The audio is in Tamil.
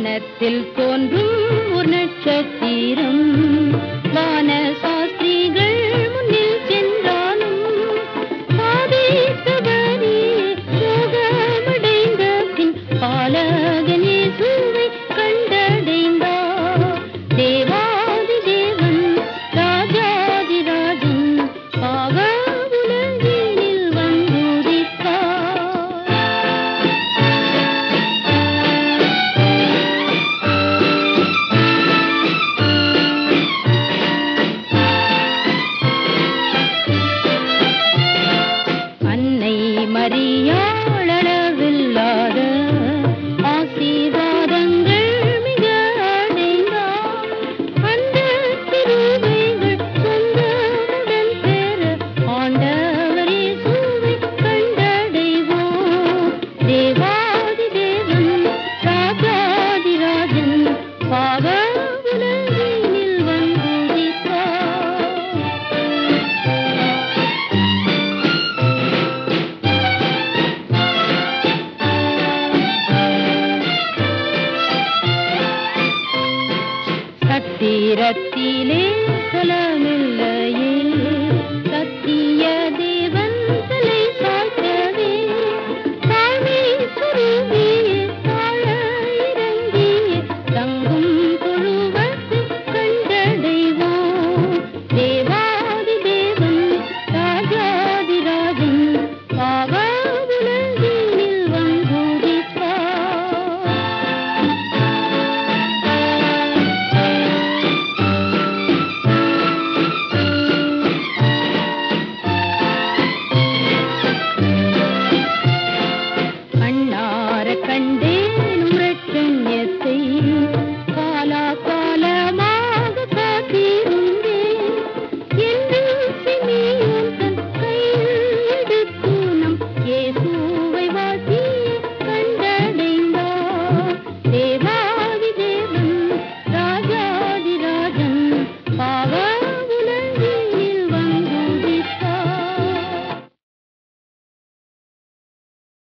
வானத்தில் தோன்றும் ஒரு நட்சத்திரம். வான തീരത്തിലെ സ്ഥലമേ